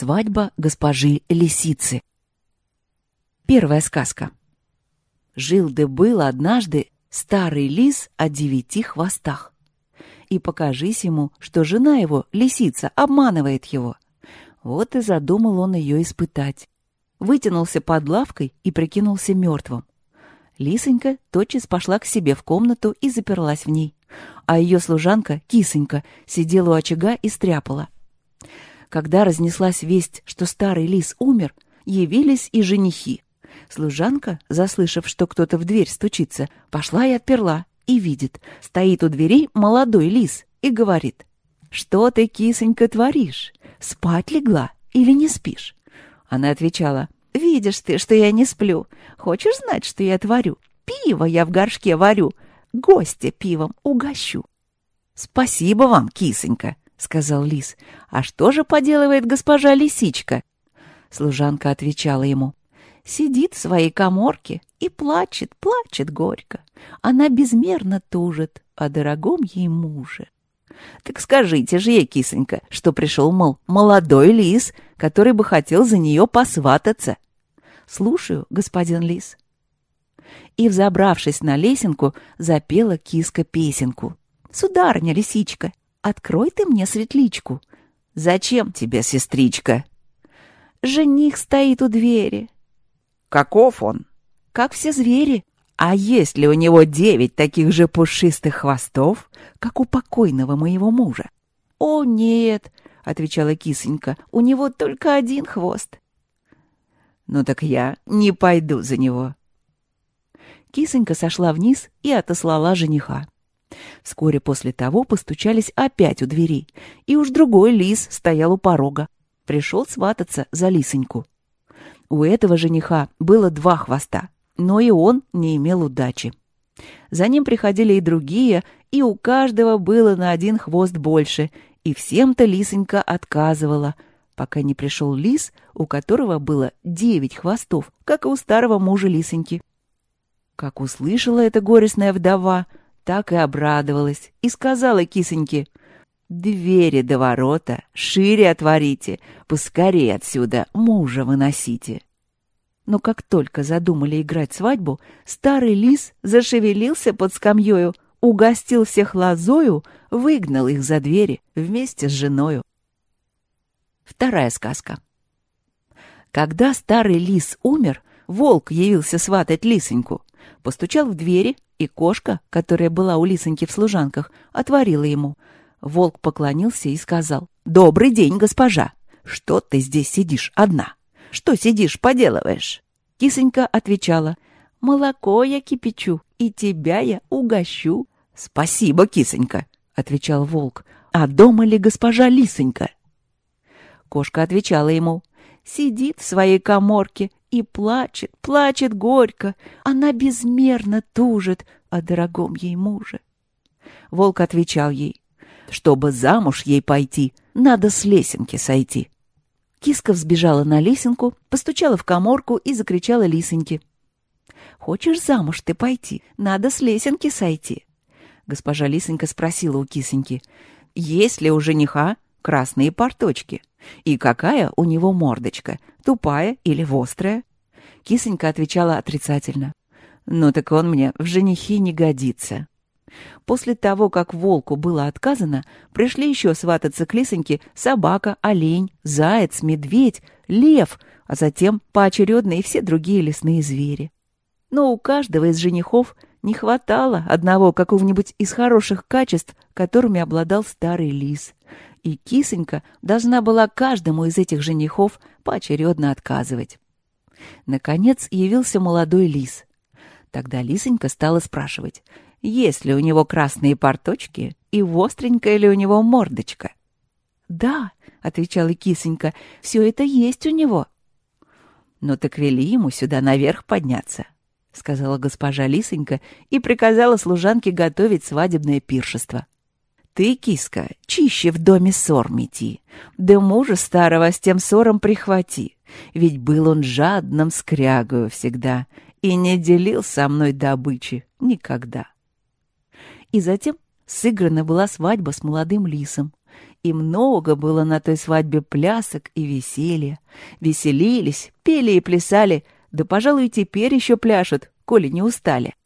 Свадьба госпожи Лисицы. Первая сказка. Жил да был однажды старый лис о девяти хвостах. И покажись ему, что жена его, лисица, обманывает его. Вот и задумал он ее испытать. Вытянулся под лавкой и прикинулся мертвым. Лисонька тотчас пошла к себе в комнату и заперлась в ней. А ее служанка, кисонька, сидела у очага и стряпала. Когда разнеслась весть, что старый лис умер, явились и женихи. Служанка, заслышав, что кто-то в дверь стучится, пошла и отперла, и видит, стоит у дверей молодой лис и говорит, «Что ты, кисонька, творишь? Спать легла или не спишь?» Она отвечала, «Видишь ты, что я не сплю. Хочешь знать, что я творю? Пиво я в горшке варю, гостя пивом угощу». «Спасибо вам, кисонька», — сказал лис. «А что же поделывает госпожа лисичка?» Служанка отвечала ему. «Сидит в своей коморке и плачет, плачет горько. Она безмерно тужит о дорогом ей муже». «Так скажите же ей, кисонька, что пришел, мол, молодой лис, который бы хотел за нее посвататься». «Слушаю, господин лис». И, взобравшись на лесенку, запела киска песенку. «Сударыня, лисичка, Открой ты мне светличку. Зачем тебе, сестричка? Жених стоит у двери. Каков он? Как все звери. А есть ли у него девять таких же пушистых хвостов, как у покойного моего мужа? О, нет, отвечала кисонька, у него только один хвост. Ну так я не пойду за него. Кисонька сошла вниз и отослала жениха. Вскоре после того постучались опять у двери, и уж другой лис стоял у порога. Пришел свататься за лисоньку. У этого жениха было два хвоста, но и он не имел удачи. За ним приходили и другие, и у каждого было на один хвост больше, и всем-то лисонька отказывала, пока не пришел лис, у которого было девять хвостов, как и у старого мужа лисоньки. Как услышала эта горестная вдова, так и обрадовалась и сказала кисоньке, «Двери до ворота шире отворите, поскорее отсюда мужа выносите». Но как только задумали играть свадьбу, старый лис зашевелился под скамьёю, угостил всех лозою, выгнал их за двери вместе с женою. Вторая сказка. Когда старый лис умер, волк явился сватать лисоньку, постучал в двери и кошка, которая была у лисоньки в служанках, отворила ему. Волк поклонился и сказал, «Добрый день, госпожа! Что ты здесь сидишь одна? Что сидишь, поделываешь?» Кисонька отвечала, «Молоко я кипячу, и тебя я угощу». «Спасибо, кисонька», — отвечал волк. «А дома ли госпожа Лисонька?» Кошка отвечала ему, «Сидит в своей коморке и плачет, плачет горько. Она безмерно тужит о дорогом ей муже. Волк отвечал ей, чтобы замуж ей пойти, надо с лесенки сойти. Киска взбежала на лесенку, постучала в коморку и закричала лисоньке. «Хочешь замуж ты пойти? Надо с лесенки сойти». Госпожа Лисонька спросила у кисоньки, «Есть ли у жениха красные порточки?» И какая у него мордочка, тупая или вострая? Кисонька отвечала отрицательно. Ну так он мне в женихи не годится. После того, как волку было отказано, пришли еще свататься к лисоньке собака, олень, заяц, медведь, лев, а затем поочередно и все другие лесные звери. Но у каждого из женихов не хватало одного какого-нибудь из хороших качеств, которыми обладал старый лис и кисонька должна была каждому из этих женихов поочередно отказывать. Наконец явился молодой лис. Тогда лисонька стала спрашивать, есть ли у него красные порточки и остренькая ли у него мордочка. «Да», — отвечала кисонька, — «все это есть у него». «Ну так вели ему сюда наверх подняться», — сказала госпожа Лисонька и приказала служанке готовить свадебное пиршество. Ты, киска, чище в доме ссор мети, да мужа старого с тем ссором прихвати, ведь был он жадным скрягою всегда и не делил со мной добычи никогда. И затем сыграна была свадьба с молодым лисом, И много было на той свадьбе плясок и веселья. Веселились, пели и плясали, да, пожалуй, теперь еще пляшут, коли не устали.